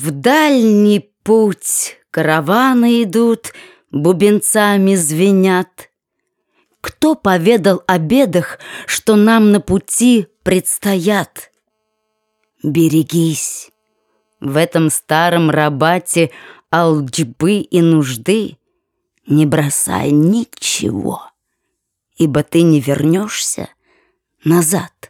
В дальний путь караваны идут, Бубенцами звенят. Кто поведал о бедах, Что нам на пути предстоят? Берегись! В этом старом рабате Алджбы и нужды Не бросай ничего, Ибо ты не вернешься назад.